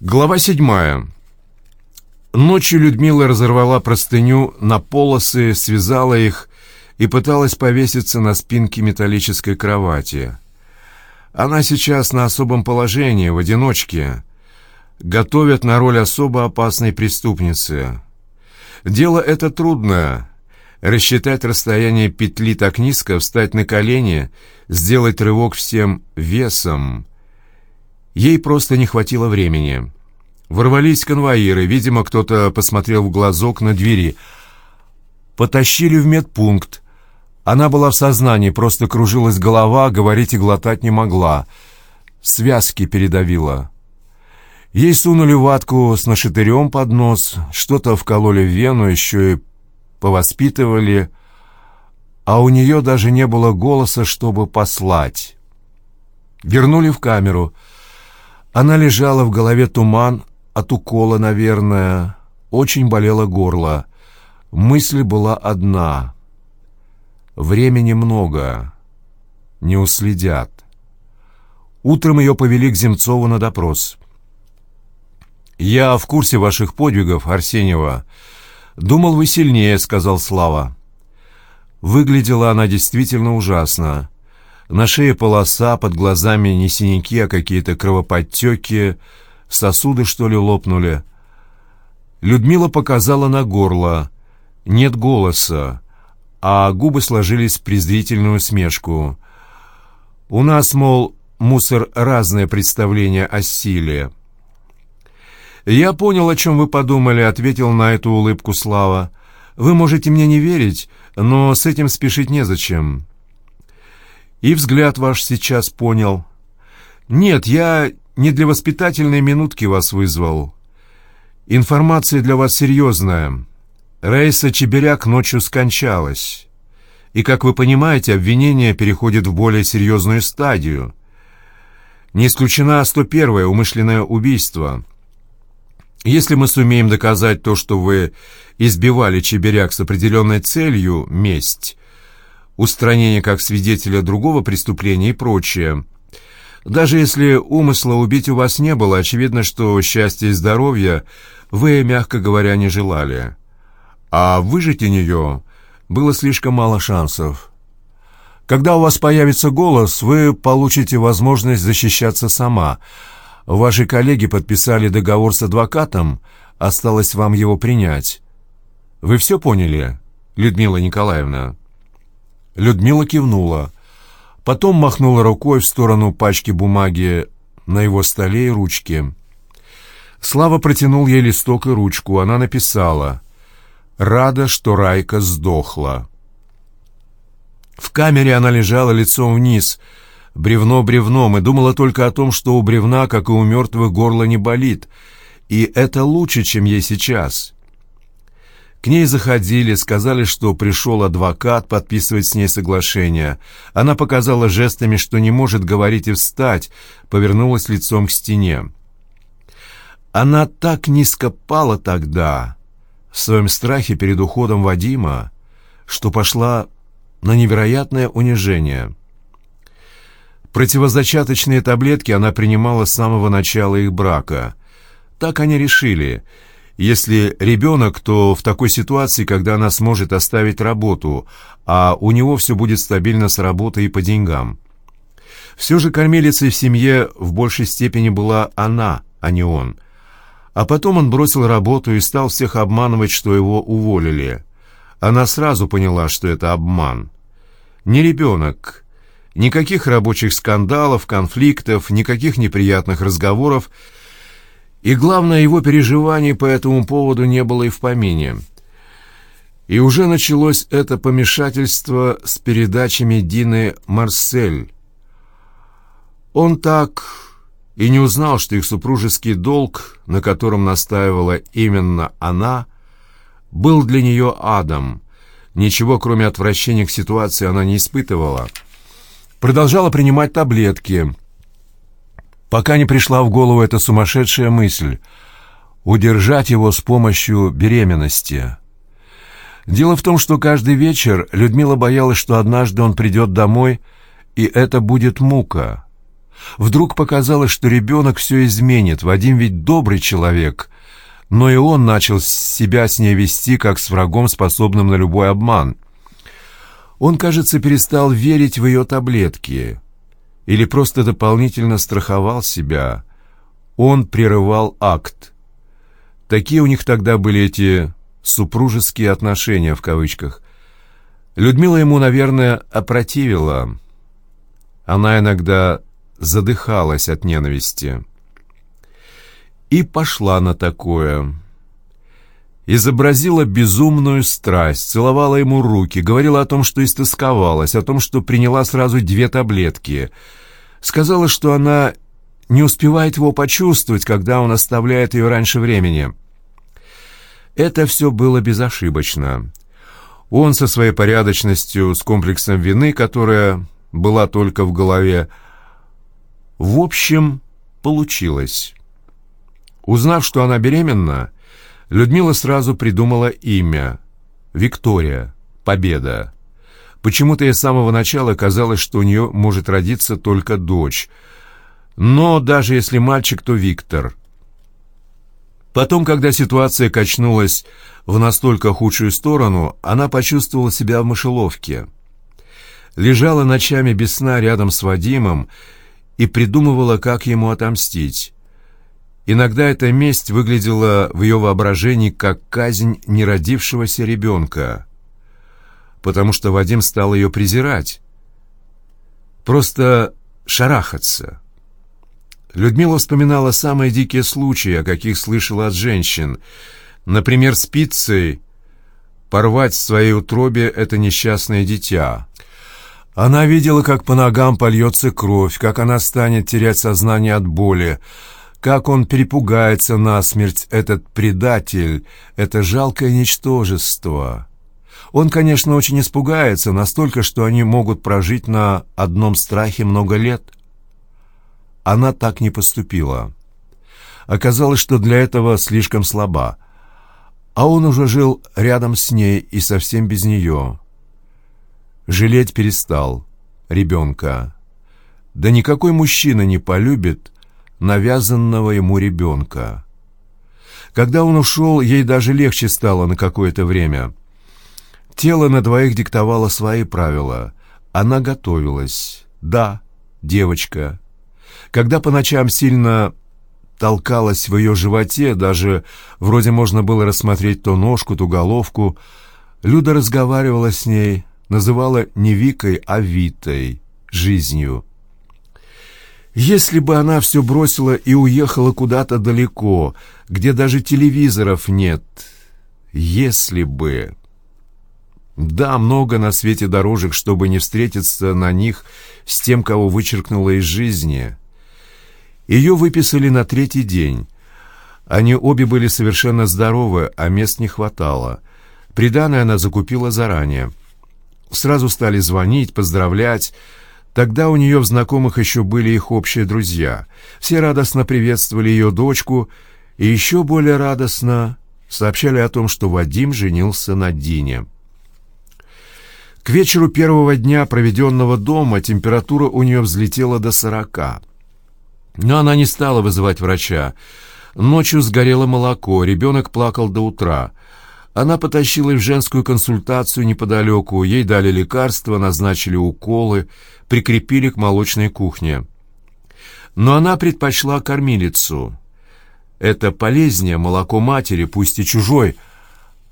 Глава седьмая. Ночью Людмила разорвала простыню на полосы, связала их и пыталась повеситься на спинке металлической кровати. Она сейчас на особом положении, в одиночке. Готовят на роль особо опасной преступницы. Дело это трудное. Рассчитать расстояние петли так низко, встать на колени, сделать рывок всем весом — Ей просто не хватило времени. Ворвались конвоиры, видимо, кто-то посмотрел в глазок на двери. Потащили в медпункт. Она была в сознании, просто кружилась голова, говорить и глотать не могла. Связки передавила. Ей сунули ватку с нашатырем под нос, что-то вкололи в вену, еще и повоспитывали, а у нее даже не было голоса, чтобы послать. Вернули в камеру — она лежала, в голове туман, от укола, наверное. Очень болело горло. Мысль была одна. Времени много. Не уследят. Утром ее повели к Земцову на допрос. «Я в курсе ваших подвигов, Арсеньева. Думал, вы сильнее», — сказал Слава. Выглядела она действительно ужасно. На шее полоса, под глазами не синяки, а какие-то кровоподтеки, сосуды, что ли, лопнули. Людмила показала на горло. Нет голоса, а губы сложились в презрительную усмешку. «У нас, мол, мусор разное представление о силе». «Я понял, о чем вы подумали», — ответил на эту улыбку Слава. «Вы можете мне не верить, но с этим спешить незачем. И взгляд ваш сейчас понял. Нет, я не для воспитательной минутки вас вызвал. Информация для вас серьезная. Рейса Чеберяк ночью скончалась. И, как вы понимаете, обвинение переходит в более серьезную стадию. Не исключена 101-е умышленное убийство. Если мы сумеем доказать то, что вы избивали Чеберяк с определенной целью, месть, устранение как свидетеля другого преступления и прочее. Даже если умысла убить у вас не было, очевидно, что счастья и здоровья вы, мягко говоря, не желали. А выжить у нее было слишком мало шансов. Когда у вас появится голос, вы получите возможность защищаться сама. Ваши коллеги подписали договор с адвокатом, осталось вам его принять. Вы все поняли, Людмила Николаевна?» Людмила кивнула. Потом махнула рукой в сторону пачки бумаги на его столе и ручки. Слава протянул ей листок и ручку. Она написала «Рада, что Райка сдохла». В камере она лежала лицом вниз, бревно бревном, и думала только о том, что у бревна, как и у мертвых, горло не болит. И это лучше, чем ей сейчас. К ней заходили, сказали, что пришел адвокат подписывать с ней соглашение. Она показала жестами, что не может говорить и встать, повернулась лицом к стене. Она так низко пала тогда, в своем страхе перед уходом Вадима, что пошла на невероятное унижение. Противозачаточные таблетки она принимала с самого начала их брака. Так они решили — если ребенок, то в такой ситуации, когда она сможет оставить работу, а у него все будет стабильно с работой и по деньгам. Все же кормилицей в семье в большей степени была она, а не он. А потом он бросил работу и стал всех обманывать, что его уволили. Она сразу поняла, что это обман. Не ребенок. Никаких рабочих скандалов, конфликтов, никаких неприятных разговоров – и главное, его переживаний по этому поводу не было и в помине. И уже началось это помешательство с передачами Дины Марсель. Он так и не узнал, что их супружеский долг, на котором настаивала именно она, был для нее адом. Ничего, кроме отвращения к ситуации, она не испытывала. Продолжала принимать таблетки – пока не пришла в голову эта сумасшедшая мысль — удержать его с помощью беременности. Дело в том, что каждый вечер Людмила боялась, что однажды он придет домой, и это будет мука. Вдруг показалось, что ребенок все изменит. Вадим ведь добрый человек. Но и он начал себя с ней вести, как с врагом, способным на любой обман. Он, кажется, перестал верить в ее таблетки. Или просто дополнительно страховал себя. Он прерывал акт. Такие у них тогда были эти «супружеские отношения» в кавычках. Людмила ему, наверное, опротивила. Она иногда задыхалась от ненависти. И пошла на такое. Изобразила безумную страсть, целовала ему руки, говорила о том, что истосковалась, о том, что приняла сразу две таблетки. Сказала, что она не успевает его почувствовать, когда он оставляет ее раньше времени. Это все было безошибочно. Он со своей порядочностью, с комплексом вины, которая была только в голове, в общем, получилось. Узнав, что она беременна, Людмила сразу придумала имя — Виктория, Победа. Почему-то ей с самого начала казалось, что у нее может родиться только дочь. Но даже если мальчик, то Виктор. Потом, когда ситуация качнулась в настолько худшую сторону, она почувствовала себя в мышеловке. Лежала ночами без сна рядом с Вадимом и придумывала, как ему отомстить. Иногда эта месть выглядела в ее воображении как казнь неродившегося ребенка, потому что Вадим стал ее презирать, просто шарахаться. Людмила вспоминала самые дикие случаи, о каких слышала от женщин. Например, с пиццей порвать в своей утробе это несчастное дитя. Она видела, как по ногам польется кровь, как она станет терять сознание от боли, как он перепугается насмерть, этот предатель, это жалкое ничтожество. Он, конечно, очень испугается, настолько, что они могут прожить на одном страхе много лет. Она так не поступила. Оказалось, что для этого слишком слаба. А он уже жил рядом с ней и совсем без нее. Жалеть перестал ребенка. Да никакой мужчина не полюбит навязанного ему ребенка. Когда он ушел, ей даже легче стало на какое-то время. Тело на двоих диктовало свои правила. Она готовилась. Да, девочка. Когда по ночам сильно толкалась в ее животе, даже вроде можно было рассмотреть то ножку, то головку, Люда разговаривала с ней, называла не Викой, а Витой, жизнью. Если бы она все бросила и уехала куда-то далеко, где даже телевизоров нет, если бы... Да, много на свете дорожек, чтобы не встретиться на них с тем, кого вычеркнула из жизни. Ее выписали на третий день. Они обе были совершенно здоровы, а мест не хватало. Приданное она закупила заранее. Сразу стали звонить, поздравлять. Тогда у нее в знакомых еще были их общие друзья. Все радостно приветствовали ее дочку и еще более радостно сообщали о том, что Вадим женился на Дине. К вечеру первого дня, проведенного дома, температура у нее взлетела до сорока. Но она не стала вызывать врача. Ночью сгорело молоко, ребенок плакал до утра — она потащила в женскую консультацию неподалеку, ей дали лекарства, назначили уколы, прикрепили к молочной кухне. Но она предпочла кормилицу. Это полезнее молоко матери, пусть и чужой.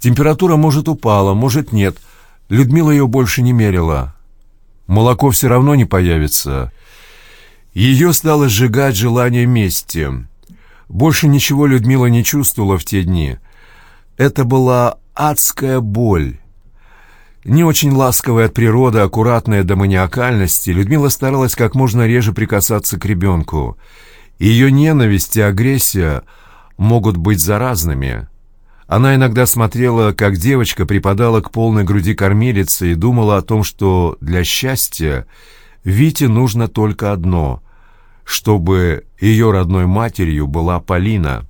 Температура, может, упала, может, нет. Людмила ее больше не мерила. Молоко все равно не появится. Ее стало сжигать желание мести. Больше ничего Людмила не чувствовала в те дни — это была адская боль. Не очень ласковая от природы, аккуратная до маниакальности, Людмила старалась как можно реже прикасаться к ребенку. Ее ненависть и агрессия могут быть заразными. Она иногда смотрела, как девочка припадала к полной груди кормилицы и думала о том, что для счастья Вите нужно только одно — чтобы ее родной матерью была Полина —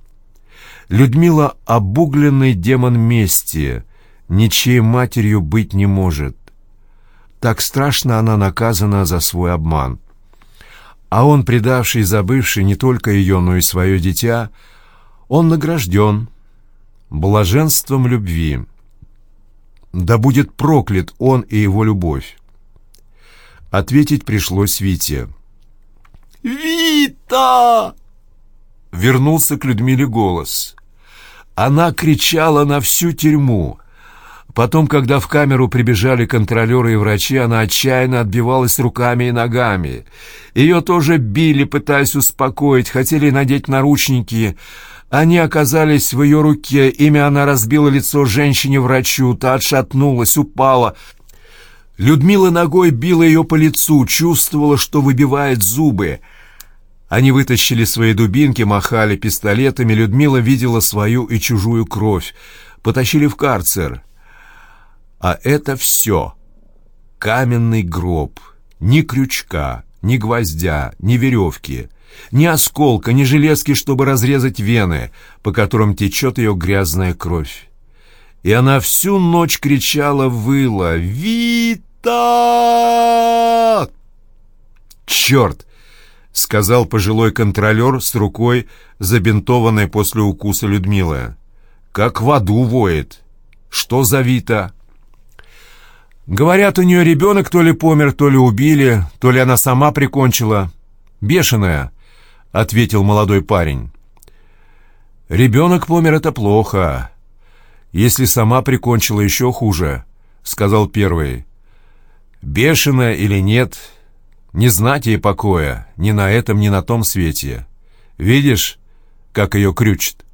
Людмила — обугленный демон мести, ничьей матерью быть не может. Так страшно она наказана за свой обман. А он, предавший и забывший не только ее, но и свое дитя, он награжден блаженством любви. Да будет проклят он и его любовь. Ответить пришлось Вите. «Вита!» Вернулся к Людмиле голос. Она кричала на всю тюрьму. Потом, когда в камеру прибежали контролеры и врачи, она отчаянно отбивалась руками и ногами. Ее тоже били, пытаясь успокоить, хотели надеть наручники. Они оказались в ее руке, ими она разбила лицо женщине-врачу, та отшатнулась, упала. Людмила ногой била ее по лицу, чувствовала, что выбивает зубы. Они вытащили свои дубинки, махали пистолетами, Людмила видела свою и чужую кровь. Потащили в карцер. А это все. Каменный гроб. Ни крючка, ни гвоздя, ни веревки. Ни осколка, ни железки, чтобы разрезать вены, по которым течет ее грязная кровь. И она всю ночь кричала, выла «Вита!» «Черт!» — сказал пожилой контролер с рукой, забинтованной после укуса Людмилы. «Как в аду воет! Что за Вита?» Говорят, у нее ребенок то ли помер, то ли убили, то ли она сама прикончила. Бешеная, — ответил молодой парень. Ребенок помер — это плохо. Если сама прикончила, еще хуже, — сказал первый. Бешеная или нет, не знать ей покоя ни на этом, ни на том свете. Видишь, как ее крючит?